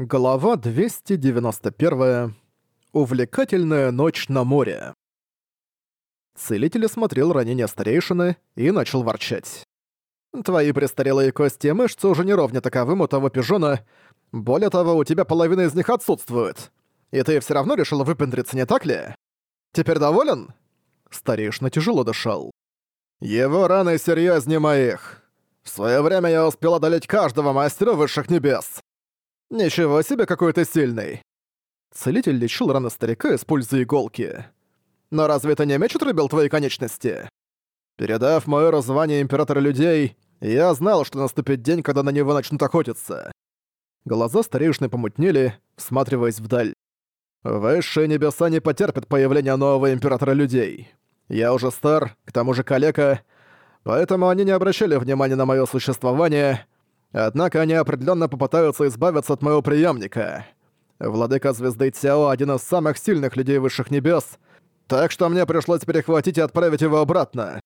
Глава 291. Увлекательная ночь на море. Целитель осмотрел ранение старейшины и начал ворчать. «Твои престарелые кости и мышцы уже не ровня таковым у того пижона. Более того, у тебя половина из них отсутствует. И ты все равно решил выпендриться, не так ли? Теперь доволен?» Старейшина тяжело дышал. «Его раны серьезнее моих. В свое время я успел одолеть каждого мастера высших небес. «Ничего себе, какой ты сильный!» Целитель лечил раны старика, используя иголки. «Но разве это не меч отрубил твои конечности?» Передав моё звание Императора Людей, я знал, что наступит день, когда на него начнут охотиться. Глаза старейшины помутнели, всматриваясь вдаль. Высшие небеса не потерпят появления нового Императора Людей. Я уже стар, к тому же калека, поэтому они не обращали внимания на моё существование — Однако они определенно попытаются избавиться от моего преемника. Владыка Звезды Цяо — один из самых сильных людей Высших Небес, так что мне пришлось перехватить и отправить его обратно.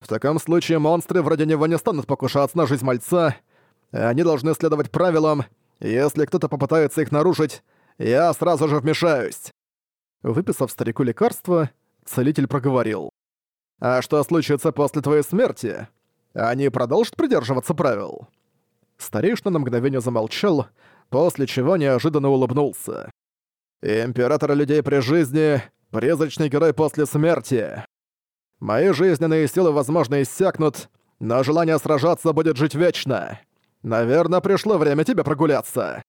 В таком случае монстры вроде него не станут покушаться на жизнь мальца, они должны следовать правилам, если кто-то попытается их нарушить, я сразу же вмешаюсь. Выписав старику лекарство, целитель проговорил. «А что случится после твоей смерти? Они продолжат придерживаться правил?» Старейшина на мгновение замолчал, после чего неожиданно улыбнулся. «Император людей при жизни — призрачный герой после смерти. Мои жизненные силы, возможно, иссякнут, но желание сражаться будет жить вечно. Наверное, пришло время тебе прогуляться».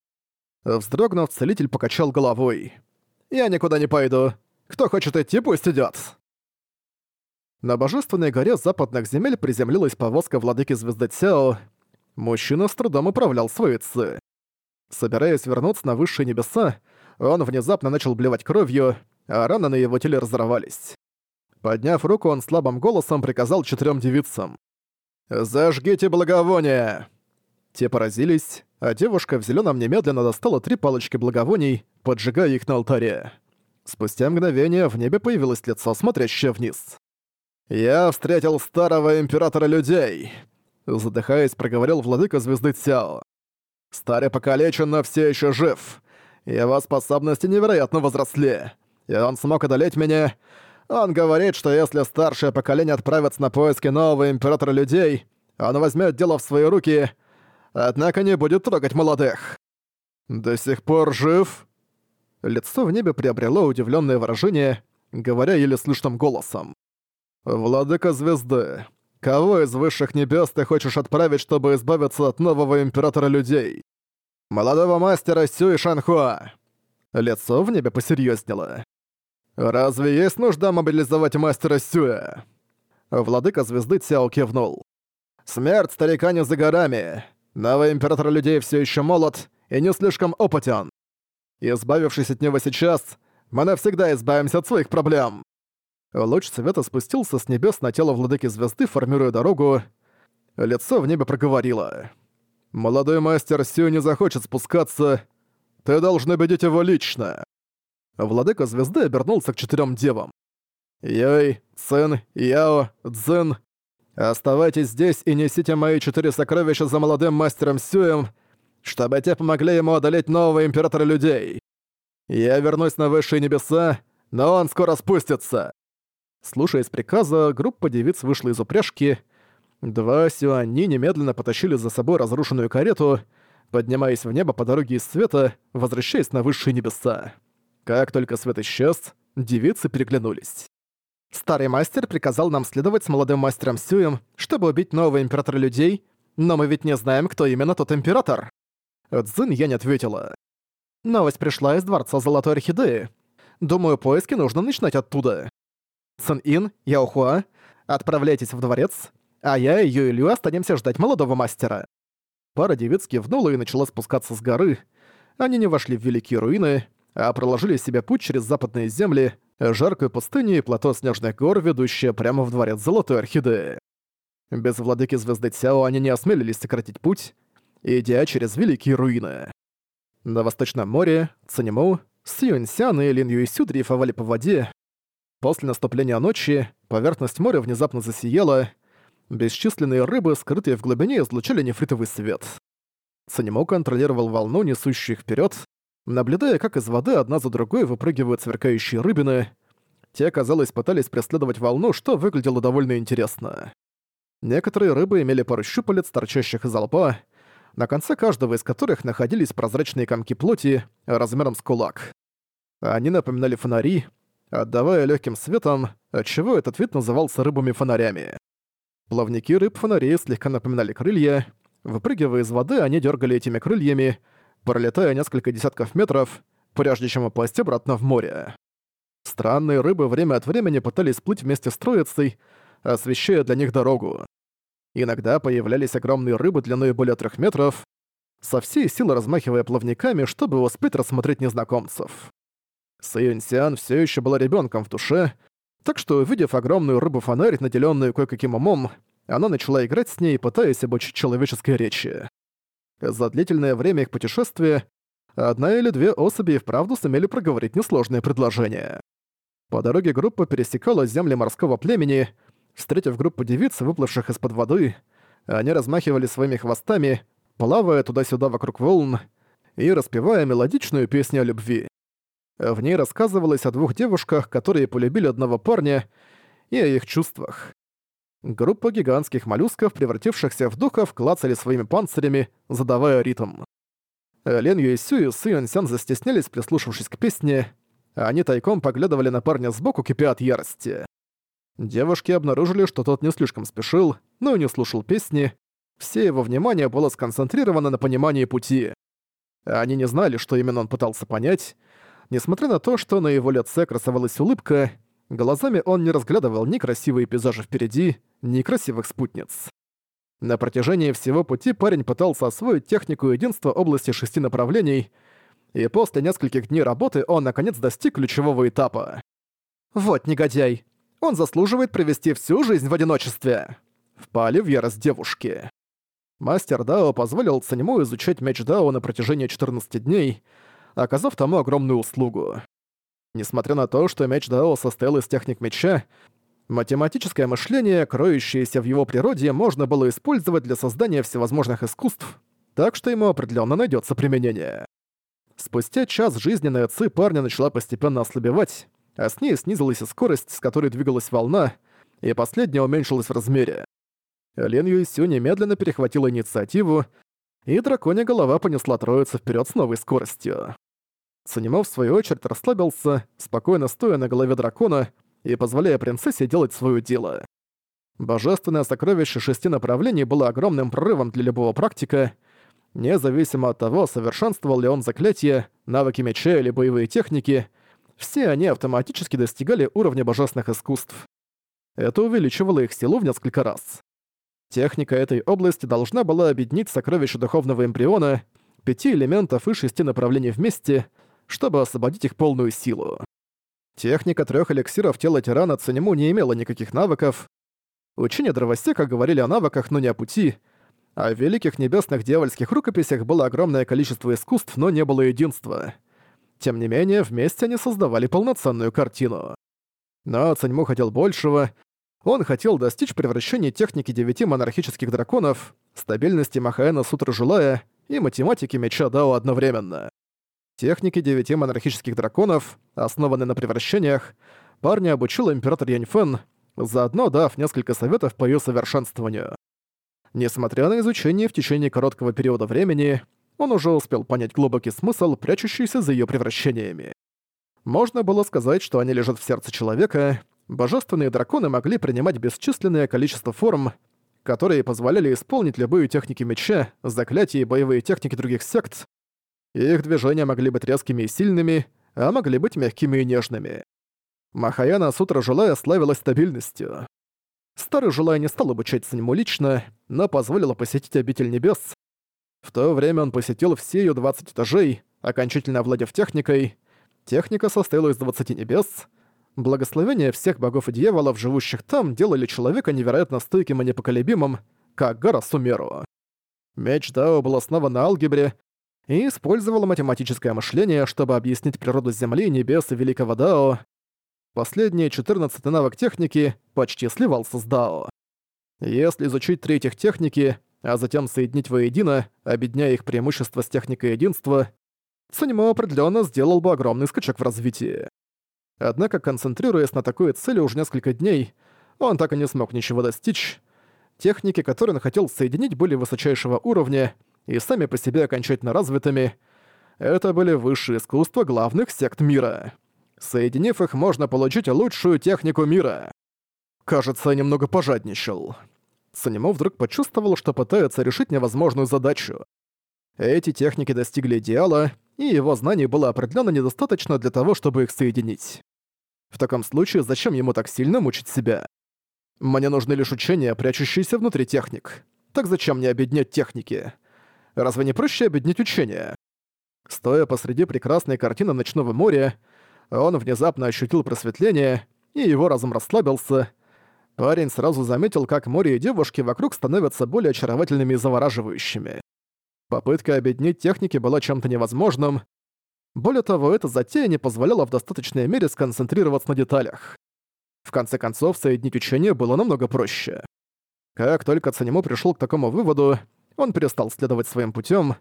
Вздрогнув, целитель покачал головой. «Я никуда не пойду. Кто хочет идти, пусть идёт». На Божественной горе западных земель приземлилась повозка владыки Звезды Цяо, Мужчина с трудом управлял своей ци. Собираясь вернуться на высшие небеса, он внезапно начал блевать кровью, а раны на его теле разорвались. Подняв руку, он слабым голосом приказал четырем девицам. «Зажгите благовония!» Те поразились, а девушка в зеленом немедленно достала три палочки благовоний, поджигая их на алтаре. Спустя мгновение в небе появилось лицо, смотрящее вниз. «Я встретил старого императора людей!» Задыхаясь, проговорил владыка звезды Цяо. «Старый покалечен, но все еще жив. Его способности невероятно возросли. И он смог одолеть меня. Он говорит, что если старшее поколение отправится на поиски нового императора людей, он возьмет дело в свои руки, однако не будет трогать молодых. До сих пор жив?» Лицо в небе приобрело удивленное выражение, говоря еле слышным голосом. «Владыка звезды, Кого из высших небес ты хочешь отправить, чтобы избавиться от нового императора людей? Молодого мастера Сюй Шанхуа. Лицо в небе посерьезнело. Разве есть нужда мобилизовать мастера Сюя? Владыка звезды Цяо кивнул. Смерть старика не за горами. Новый император людей все еще молод и не слишком опытен. Избавившись от него сейчас, мы навсегда избавимся от своих проблем. Луч света спустился с небес на тело владыки звезды, формируя дорогу. Лицо в небе проговорило. «Молодой мастер Сю не захочет спускаться. Ты должен убедить его лично». Владыка звезды обернулся к четырем девам. «Йой, Цин, Яо, Цзин, оставайтесь здесь и несите мои четыре сокровища за молодым мастером Сюем, чтобы те помогли ему одолеть нового императора людей. Я вернусь на высшие небеса, но он скоро спустится. Слушаясь приказа, группа девиц вышла из упряжки. Два сюани немедленно потащили за собой разрушенную карету, поднимаясь в небо по дороге из света, возвращаясь на высшие небеса. Как только свет исчез, девицы переглянулись. Старый мастер приказал нам следовать с молодым мастером Сюем, чтобы убить нового императора людей, но мы ведь не знаем, кто именно тот император. Цзин я не ответила. Новость пришла из Дворца Золотой Орхидеи. Думаю, поиски нужно начинать оттуда. Сэн-Ин, Яохуа, отправляйтесь в дворец, а я и Юэлю останемся ждать молодого мастера». Пара девиц кивнула и начала спускаться с горы. Они не вошли в великие руины, а проложили себе путь через западные земли, жаркую пустыню и плато снежных гор, ведущее прямо в дворец Золотой Орхидеи. Без владыки Звезды Цяо они не осмелились сократить путь, идя через великие руины. На Восточном море Цанему, Сьюньсян и Лин Юйсю дрейфовали по воде, После наступления ночи поверхность моря внезапно засияла. Бесчисленные рыбы, скрытые в глубине, излучали нефритовый свет. Санимо контролировал волну, несущую их вперед, наблюдая, как из воды одна за другой выпрыгивают сверкающие рыбины. Те, казалось, пытались преследовать волну, что выглядело довольно интересно. Некоторые рыбы имели пару щупалец, торчащих из лба, на конце каждого из которых находились прозрачные комки плоти размером с кулак. Они напоминали фонари, отдавая легким светом, отчего этот вид назывался рыбами-фонарями. Плавники рыб-фонарей слегка напоминали крылья. Выпрыгивая из воды, они дергали этими крыльями, пролетая несколько десятков метров, прежде чем упасть обратно в море. Странные рыбы время от времени пытались плыть вместе с троицей, освещая для них дорогу. Иногда появлялись огромные рыбы длиной более трех метров, со всей силы размахивая плавниками, чтобы успеть рассмотреть незнакомцев. Сэйюнсиан все еще была ребенком в душе, так что, увидев огромную рыбу-фонарь, наделенную кое-каким умом, она начала играть с ней, пытаясь обучить человеческой речи. За длительное время их путешествия одна или две особи вправду сумели проговорить несложное предложение. По дороге группа пересекала земли морского племени, встретив группу девиц, выплывших из-под воды, они размахивали своими хвостами, плавая туда-сюда вокруг волн и распевая мелодичную песню о любви. В ней рассказывалось о двух девушках, которые полюбили одного парня, и о их чувствах. Группа гигантских моллюсков, превратившихся в духов, клацали своими панцирями, задавая ритм. Лен Юэсю и Сы Юнсян застеснялись, прислушавшись к песне, они тайком поглядывали на парня сбоку, кипя от ярости. Девушки обнаружили, что тот не слишком спешил, но и не слушал песни. Все его внимание было сконцентрировано на понимании пути. Они не знали, что именно он пытался понять. Несмотря на то, что на его лице красовалась улыбка, глазами он не разглядывал ни красивые пейзажи впереди, ни красивых спутниц. На протяжении всего пути парень пытался освоить технику единства области шести направлений, и после нескольких дней работы он наконец достиг ключевого этапа. «Вот негодяй! Он заслуживает провести всю жизнь в одиночестве!» Впали в ярость девушки. Мастер Дао позволил Цанему изучать меч Дао на протяжении 14 дней, оказав тому огромную услугу. Несмотря на то, что меч Дао состоял из техник меча, Математическое мышление, кроющееся в его природе, можно было использовать для создания всевозможных искусств, так что ему определенно найдется применение. Спустя час жизненная ци парня начала постепенно ослабевать, а с ней снизилась и скорость, с которой двигалась волна, и последняя уменьшилась в размере. Лен Юйсю немедленно перехватила инициативу, и драконья голова понесла троицу вперед с новой скоростью. Цанимо, в свою очередь, расслабился, спокойно стоя на голове дракона и позволяя принцессе делать свое дело. Божественное сокровище шести направлений было огромным прорывом для любого практика, независимо от того, совершенствовал ли он заклятия, навыки меча или боевые техники, все они автоматически достигали уровня божественных искусств. Это увеличивало их силу в несколько раз. Техника этой области должна была объединить сокровища духовного эмбриона, пяти элементов и шести направлений вместе, чтобы освободить их полную силу. Техника трех эликсиров тела тирана Цанему не имела никаких навыков. Учения дровосека говорили о навыках, но не о пути. А в великих небесных дьявольских рукописях было огромное количество искусств, но не было единства. Тем не менее, вместе они создавали полноценную картину. Но Цаньму хотел большего. Он хотел достичь превращения техники девяти монархических драконов, стабильности Махаэна Сутры Жилая и математики Меча Дао одновременно. Техники девяти монархических драконов, основанные на превращениях, парня обучил император Яньфэн, заодно дав несколько советов по ее совершенствованию. Несмотря на изучение в течение короткого периода времени, он уже успел понять глубокий смысл, прячущийся за ее превращениями. Можно было сказать, что они лежат в сердце человека, божественные драконы могли принимать бесчисленное количество форм, которые позволяли исполнить любые техники меча, заклятия и боевые техники других сект, их движения могли быть резкими и сильными, а могли быть мягкими и нежными. Махаяна Сутра Жилая славилась стабильностью. Старый Жилая не стал обучаться нему лично, но позволила посетить обитель небес. В то время он посетил все ее 20 этажей, окончательно овладев техникой. Техника состояла из 20 небес. Благословения всех богов и дьяволов, живущих там, делали человека невероятно стойким и непоколебимым, как гора Сумеру. Меч Дао был основан на алгебре, и использовала математическое мышление, чтобы объяснить природу Земли, небес и Великого Дао. Последний, 14 навык техники, почти сливался с Дао. Если изучить три этих техники, а затем соединить воедино, объединяя их преимущества с техникой единства, Санимо определенно сделал бы огромный скачок в развитии. Однако, концентрируясь на такой цели уже несколько дней, он так и не смог ничего достичь. Техники, которые он хотел соединить, были высочайшего уровня и сами по себе окончательно развитыми. Это были высшие искусства главных сект мира. Соединив их, можно получить лучшую технику мира. Кажется, я немного пожадничал. Санимо вдруг почувствовал, что пытается решить невозможную задачу. Эти техники достигли идеала, и его знаний было определенно недостаточно для того, чтобы их соединить. В таком случае, зачем ему так сильно мучить себя? Мне нужны лишь учения, прячущиеся внутри техник. Так зачем мне объединять техники? Разве не проще объединить учения? Стоя посреди прекрасной картины ночного моря, он внезапно ощутил просветление, и его разум расслабился. Парень сразу заметил, как море и девушки вокруг становятся более очаровательными и завораживающими. Попытка объединить техники была чем-то невозможным. Более того, эта затея не позволяла в достаточной мере сконцентрироваться на деталях. В конце концов, соединить учение было намного проще. Как только Цанему пришел к такому выводу, он перестал следовать своим путем,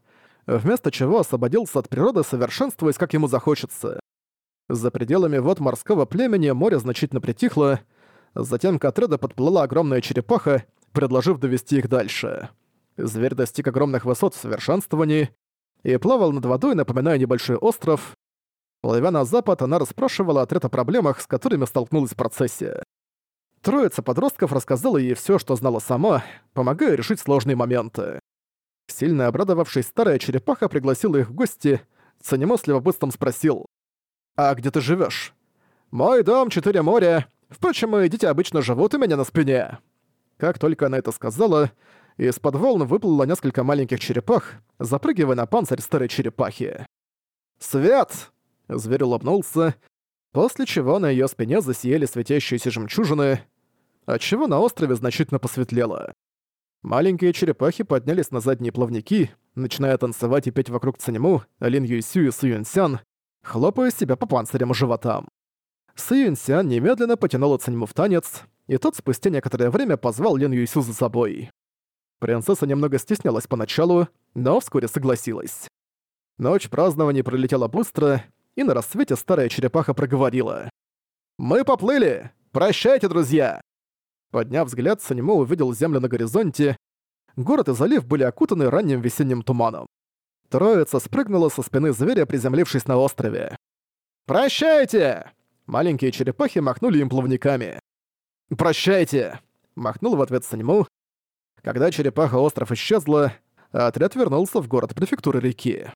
вместо чего освободился от природы, совершенствуясь, как ему захочется. За пределами вод морского племени море значительно притихло, затем к отряду подплыла огромная черепаха, предложив довести их дальше. Зверь достиг огромных высот в совершенствовании и плавал над водой, напоминая небольшой остров. Плывя на запад, она расспрашивала отряд о проблемах, с которыми столкнулась в процессе. Троица подростков рассказала ей все, что знала сама, помогая решить сложные моменты. Сильно обрадовавшись, старая черепаха пригласила их в гости, Цанимо с спросил, «А где ты живешь? «Мой дом, четыре моря. Впрочем, мои дети обычно живут у меня на спине». Как только она это сказала, из-под волн выплыло несколько маленьких черепах, запрыгивая на панцирь старой черепахи. «Свет!» — зверь улыбнулся, после чего на её спине засияли светящиеся жемчужины, отчего на острове значительно посветлело. Маленькие черепахи поднялись на задние плавники, начиная танцевать и петь вокруг Цанему, Лин Юйсю и Су Юнсян, хлопая себя по панцирям и животам. Су Юнсян немедленно потянула Цанему в танец, и тот спустя некоторое время позвал Лин Юйсю за собой. Принцесса немного стеснялась поначалу, но вскоре согласилась. Ночь празднования пролетела быстро, и на рассвете старая черепаха проговорила. «Мы поплыли! Прощайте, друзья!» Подняв взгляд, Санимо увидел землю на горизонте. Город и залив были окутаны ранним весенним туманом. Троица спрыгнула со спины зверя, приземлившись на острове. «Прощайте!» Маленькие черепахи махнули им плавниками. «Прощайте!» Махнул в ответ Санему, когда черепаха-остров исчезла, отряд вернулся в город префектуры реки.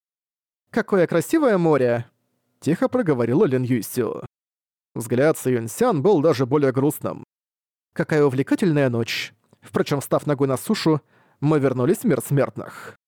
«Какое красивое море!» — тихо проговорила Лин Юйсю. Взгляд Сюньсян был даже более грустным. «Какая увлекательная ночь! Впрочем, встав ногой на сушу, мы вернулись в мир смертных».